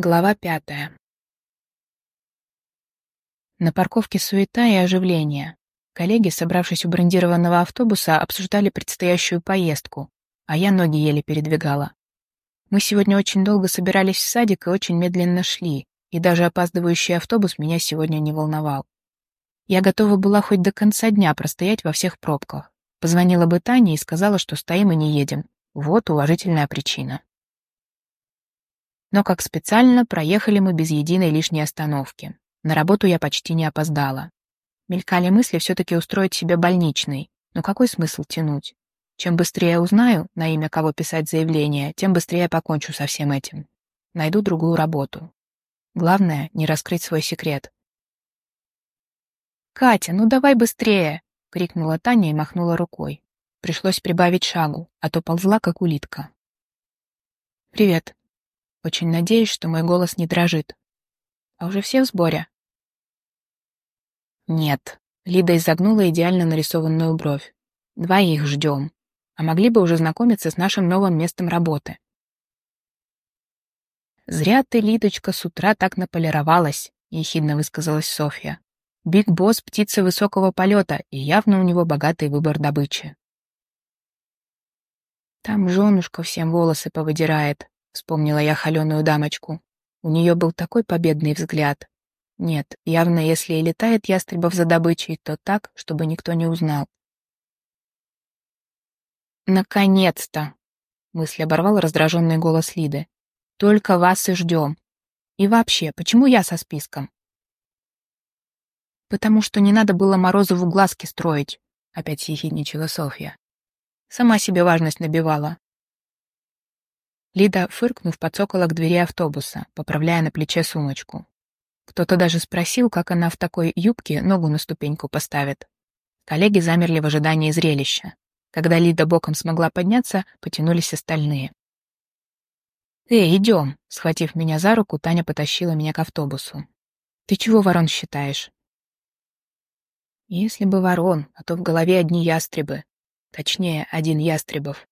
Глава пятая. На парковке суета и оживление. Коллеги, собравшись у брендированного автобуса, обсуждали предстоящую поездку, а я ноги еле передвигала. Мы сегодня очень долго собирались в садик и очень медленно шли, и даже опаздывающий автобус меня сегодня не волновал. Я готова была хоть до конца дня простоять во всех пробках. Позвонила бы Тане и сказала, что стоим и не едем. Вот уважительная причина. Но как специально проехали мы без единой лишней остановки. На работу я почти не опоздала. Мелькали мысли все-таки устроить себе больничный. Но какой смысл тянуть? Чем быстрее узнаю, на имя кого писать заявление, тем быстрее покончу со всем этим. Найду другую работу. Главное — не раскрыть свой секрет. «Катя, ну давай быстрее!» — крикнула Таня и махнула рукой. Пришлось прибавить шагу, а то ползла, как улитка. «Привет», очень надеюсь, что мой голос не дрожит. А уже все в сборе? Нет. Лида изогнула идеально нарисованную бровь. Двоих ждем. А могли бы уже знакомиться с нашим новым местом работы. «Зря ты, Лидочка, с утра так наполировалась», — ехидно высказалась Софья. «Биг Босс — птица высокого полета, и явно у него богатый выбор добычи». «Там женушка всем волосы повыдирает», Вспомнила я холеную дамочку. У нее был такой победный взгляд. Нет, явно если и летает ястребов за добычей, то так, чтобы никто не узнал. «Наконец-то!» — мысль оборвал раздраженный голос Лиды. «Только вас и ждем. И вообще, почему я со списком?» «Потому что не надо было Морозову глазки строить», — опять съехидничала Софья. «Сама себе важность набивала. Лида, фыркнув, подсокола к двери автобуса, поправляя на плече сумочку. Кто-то даже спросил, как она в такой юбке ногу на ступеньку поставит. Коллеги замерли в ожидании зрелища. Когда Лида боком смогла подняться, потянулись остальные. «Эй, идем!» — схватив меня за руку, Таня потащила меня к автобусу. «Ты чего ворон считаешь?» «Если бы ворон, а то в голове одни ястребы. Точнее, один ястребов.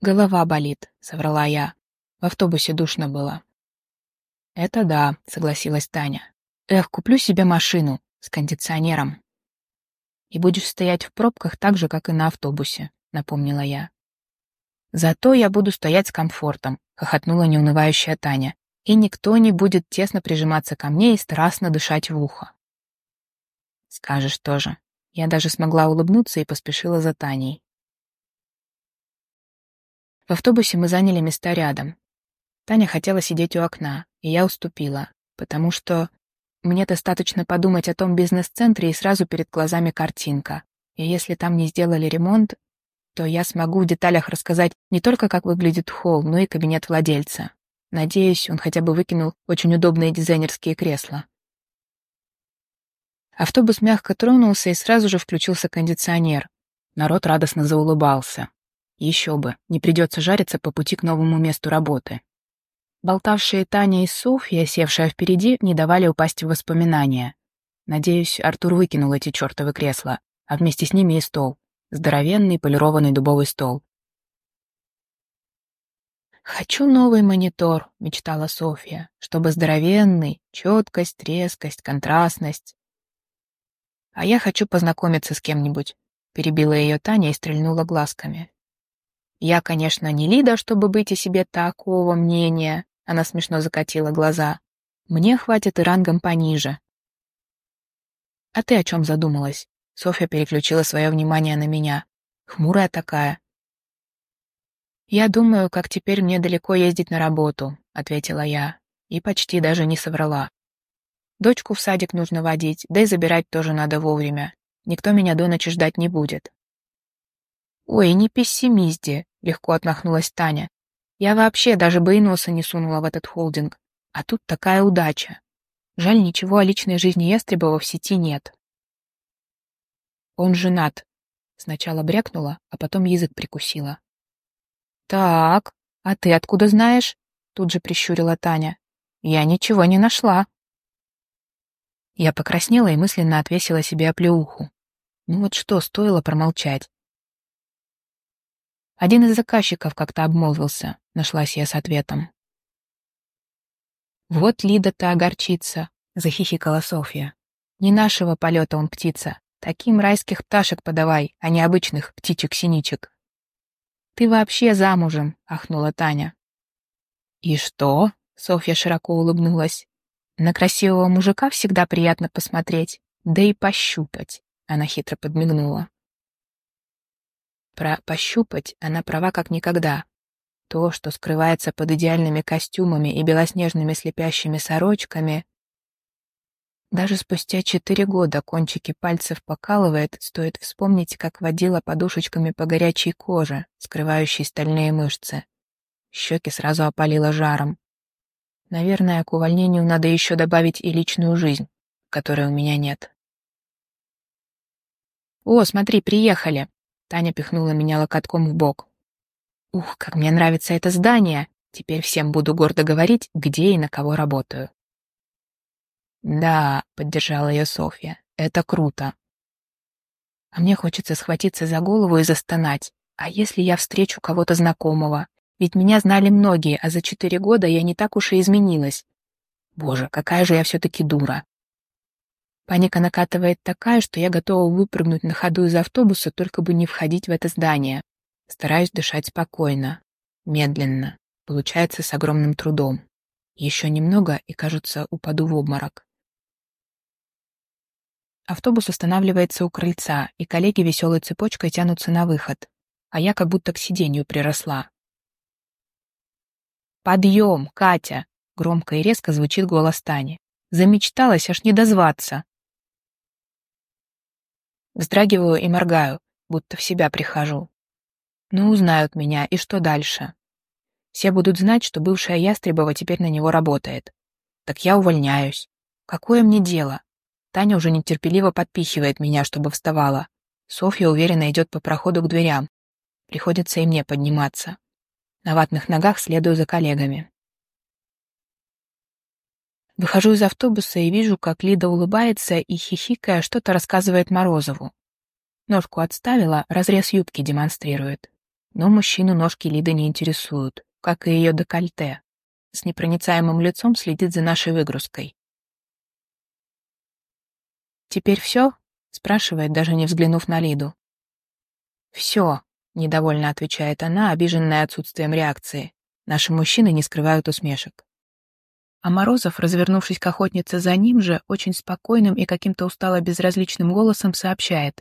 «Голова болит», — соврала я. В автобусе душно было. «Это да», — согласилась Таня. «Эх, куплю себе машину с кондиционером». «И будешь стоять в пробках так же, как и на автобусе», — напомнила я. «Зато я буду стоять с комфортом», — хохотнула неунывающая Таня. «И никто не будет тесно прижиматься ко мне и страстно дышать в ухо». «Скажешь тоже». Я даже смогла улыбнуться и поспешила за Таней. В автобусе мы заняли места рядом. Таня хотела сидеть у окна, и я уступила, потому что мне достаточно подумать о том бизнес-центре, и сразу перед глазами картинка. И если там не сделали ремонт, то я смогу в деталях рассказать не только, как выглядит холл, но и кабинет владельца. Надеюсь, он хотя бы выкинул очень удобные дизайнерские кресла. Автобус мягко тронулся, и сразу же включился кондиционер. Народ радостно заулыбался. Еще бы, не придется жариться по пути к новому месту работы. Болтавшие Таня и Софья, севшая впереди, не давали упасть в воспоминания. Надеюсь, Артур выкинул эти чертовы кресла, а вместе с ними и стол. Здоровенный полированный дубовый стол. «Хочу новый монитор», — мечтала Софья, «чтобы здоровенный, четкость, резкость, контрастность». «А я хочу познакомиться с кем-нибудь», — перебила ее Таня и стрельнула глазками. Я, конечно, не Лида, чтобы быть о себе такого мнения. Она смешно закатила глаза. Мне хватит и рангом пониже. А ты о чем задумалась? Софья переключила свое внимание на меня. Хмурая такая. «Я думаю, как теперь мне далеко ездить на работу», — ответила я. И почти даже не соврала. Дочку в садик нужно водить, да и забирать тоже надо вовремя. Никто меня до ночи ждать не будет. «Ой, не пессимизди», — легко отмахнулась Таня. «Я вообще даже бы и носа не сунула в этот холдинг. А тут такая удача. Жаль, ничего о личной жизни Ястребова в сети нет». «Он женат», — сначала брякнула, а потом язык прикусила. «Так, а ты откуда знаешь?» — тут же прищурила Таня. «Я ничего не нашла». Я покраснела и мысленно отвесила себе оплеуху. Ну вот что, стоило промолчать. Один из заказчиков как-то обмолвился, нашлась я с ответом. «Вот Лида-то огорчится», — захихикала Софья. «Не нашего полета он птица. Таким райских пташек подавай, а не обычных птичек-синичек». «Ты вообще замужем», — ахнула Таня. «И что?» — Софья широко улыбнулась. «На красивого мужика всегда приятно посмотреть, да и пощупать», — она хитро подмигнула. Про «пощупать» она права как никогда. То, что скрывается под идеальными костюмами и белоснежными слепящими сорочками, даже спустя четыре года кончики пальцев покалывает, стоит вспомнить, как водила подушечками по горячей коже, скрывающей стальные мышцы. Щеки сразу опалило жаром. Наверное, к увольнению надо еще добавить и личную жизнь, которой у меня нет. «О, смотри, приехали!» Таня пихнула меня локотком в бок. «Ух, как мне нравится это здание! Теперь всем буду гордо говорить, где и на кого работаю». «Да», — поддержала ее Софья, — «это круто». А мне хочется схватиться за голову и застонать. А если я встречу кого-то знакомого? Ведь меня знали многие, а за четыре года я не так уж и изменилась. Боже, какая же я все-таки дура. Паника накатывает такая, что я готова выпрыгнуть на ходу из автобуса, только бы не входить в это здание. Стараюсь дышать спокойно, медленно, получается с огромным трудом. Еще немного, и, кажется, упаду в обморок. Автобус останавливается у крыльца, и коллеги веселой цепочкой тянутся на выход, а я как будто к сиденью приросла. «Подъем, Катя!» — громко и резко звучит голос Тани. «Замечталась аж не дозваться!» Вздрагиваю и моргаю, будто в себя прихожу. Ну, узнают меня, и что дальше? Все будут знать, что бывшая Ястребова теперь на него работает. Так я увольняюсь. Какое мне дело? Таня уже нетерпеливо подпихивает меня, чтобы вставала. Софья уверенно идет по проходу к дверям. Приходится и мне подниматься. На ватных ногах следую за коллегами. Выхожу из автобуса и вижу, как Лида улыбается и, хихикая, что-то рассказывает Морозову. Ножку отставила, разрез юбки демонстрирует. Но мужчину ножки Лиды не интересуют, как и ее декольте. С непроницаемым лицом следит за нашей выгрузкой. «Теперь все?» — спрашивает, даже не взглянув на Лиду. «Все», — недовольно отвечает она, обиженная отсутствием реакции. Наши мужчины не скрывают усмешек. А Морозов, развернувшись к охотнице за ним же, очень спокойным и каким-то устало безразличным голосом сообщает.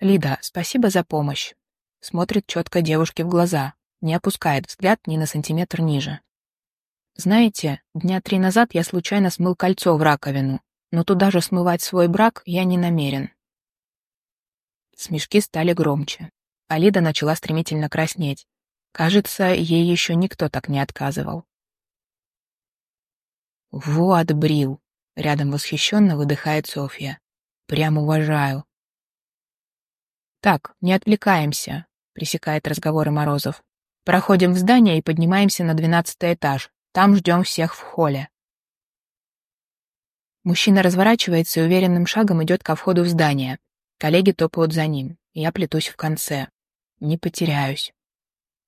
«Лида, спасибо за помощь». Смотрит четко девушке в глаза, не опускает взгляд ни на сантиметр ниже. «Знаете, дня три назад я случайно смыл кольцо в раковину, но туда же смывать свой брак я не намерен. Смешки стали громче. Алида начала стремительно краснеть. Кажется, ей еще никто так не отказывал. «Вот, Брил!» — рядом восхищенно выдыхает Софья. «Прям уважаю». «Так, не отвлекаемся», — пресекает разговоры Морозов. «Проходим в здание и поднимаемся на двенадцатый этаж. Там ждем всех в холле». Мужчина разворачивается и уверенным шагом идет ко входу в здание. Коллеги топают за ним. Я плетусь в конце. Не потеряюсь.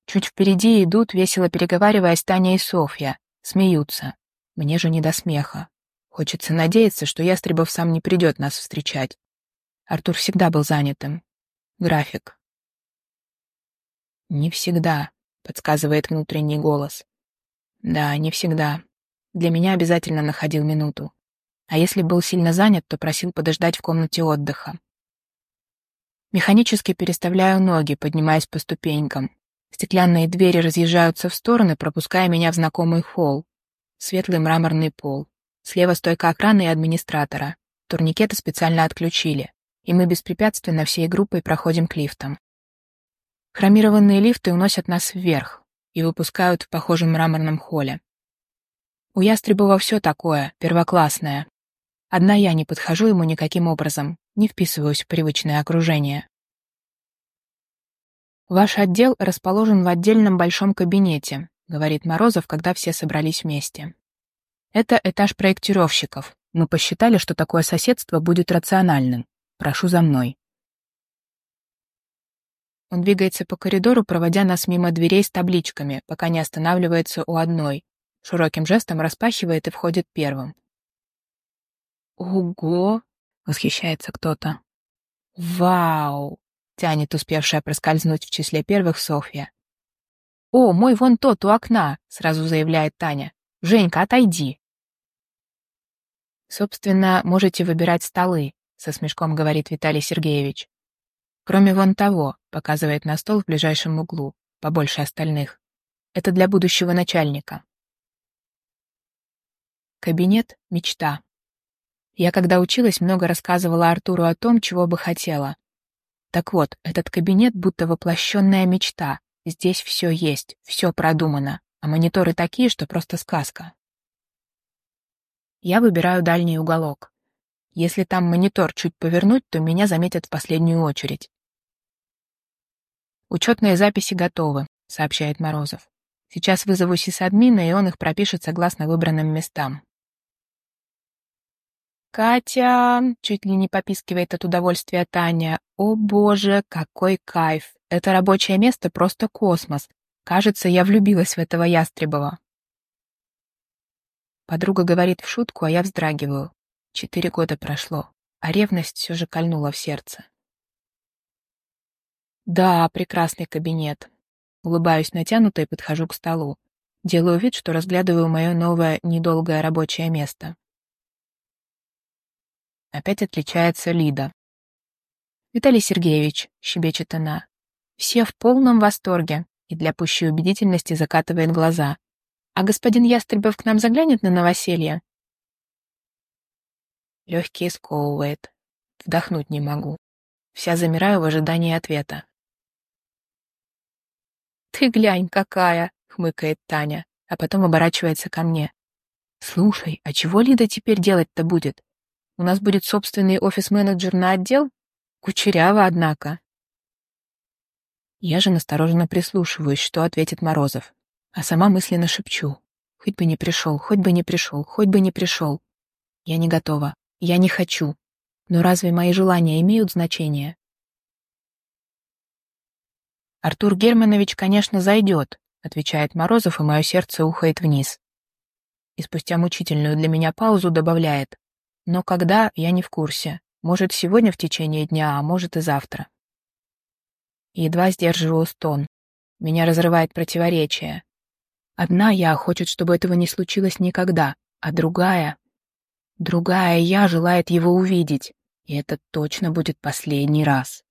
Чуть впереди идут, весело переговариваясь Таня и Софья. Смеются. Мне же не до смеха. Хочется надеяться, что Ястребов сам не придет нас встречать. Артур всегда был занятым. График. «Не всегда», — подсказывает внутренний голос. «Да, не всегда. Для меня обязательно находил минуту а если был сильно занят, то просил подождать в комнате отдыха. Механически переставляю ноги, поднимаясь по ступенькам. Стеклянные двери разъезжаются в стороны, пропуская меня в знакомый холл. Светлый мраморный пол. Слева стойка охраны и администратора. Турникеты специально отключили, и мы беспрепятственно всей группой проходим к лифтам. Хромированные лифты уносят нас вверх и выпускают в похожем мраморном холле. У Ястребова все такое, первоклассное, Одна я не подхожу ему никаким образом, не вписываюсь в привычное окружение. «Ваш отдел расположен в отдельном большом кабинете», говорит Морозов, когда все собрались вместе. «Это этаж проектировщиков. Мы посчитали, что такое соседство будет рациональным. Прошу за мной». Он двигается по коридору, проводя нас мимо дверей с табличками, пока не останавливается у одной, широким жестом распахивает и входит первым. «Ого!» — восхищается кто-то. «Вау!» — тянет успевшая проскользнуть в числе первых Софья. «О, мой вон тот у окна!» — сразу заявляет Таня. «Женька, отойди!» «Собственно, можете выбирать столы», — со смешком говорит Виталий Сергеевич. «Кроме вон того», — показывает на стол в ближайшем углу, побольше остальных. «Это для будущего начальника». Кабинет — мечта. Я, когда училась, много рассказывала Артуру о том, чего бы хотела. Так вот, этот кабинет будто воплощенная мечта. Здесь все есть, все продумано, а мониторы такие, что просто сказка. Я выбираю дальний уголок. Если там монитор чуть повернуть, то меня заметят в последнюю очередь. «Учетные записи готовы», — сообщает Морозов. «Сейчас вызову сисадмина, и он их пропишет согласно выбранным местам». «Катя!» — чуть ли не попискивает от удовольствия Таня. «О боже, какой кайф! Это рабочее место просто космос. Кажется, я влюбилась в этого Ястребова». Подруга говорит в шутку, а я вздрагиваю. Четыре года прошло, а ревность все же кольнула в сердце. «Да, прекрасный кабинет». Улыбаюсь натянуто и подхожу к столу. Делаю вид, что разглядываю мое новое недолгое рабочее место. Опять отличается Лида. «Виталий Сергеевич», — щебечет она, — «все в полном восторге» и для пущей убедительности закатывает глаза. «А господин Ястребов к нам заглянет на новоселье?» Легкие сковывает. Вдохнуть не могу. Вся замираю в ожидании ответа. «Ты глянь, какая!» — хмыкает Таня, а потом оборачивается ко мне. «Слушай, а чего Лида теперь делать-то будет? У нас будет собственный офис-менеджер на отдел? Кучеряво, однако. Я же настороженно прислушиваюсь, что ответит Морозов, а сама мысленно шепчу. Хоть бы не пришел, хоть бы не пришел, хоть бы не пришел. Я не готова, я не хочу. Но разве мои желания имеют значение? Артур Германович, конечно, зайдет, отвечает Морозов, и мое сердце ухает вниз. И спустя мучительную для меня паузу добавляет. Но когда, я не в курсе. Может, сегодня в течение дня, а может и завтра. Едва сдерживаю стон. Меня разрывает противоречие. Одна я хочет, чтобы этого не случилось никогда, а другая... Другая я желает его увидеть, и это точно будет последний раз.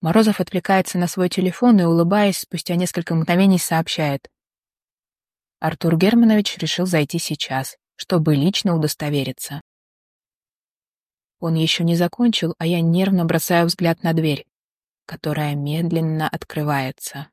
Морозов отвлекается на свой телефон и, улыбаясь, спустя несколько мгновений сообщает. Артур Германович решил зайти сейчас чтобы лично удостовериться. Он еще не закончил, а я нервно бросаю взгляд на дверь, которая медленно открывается.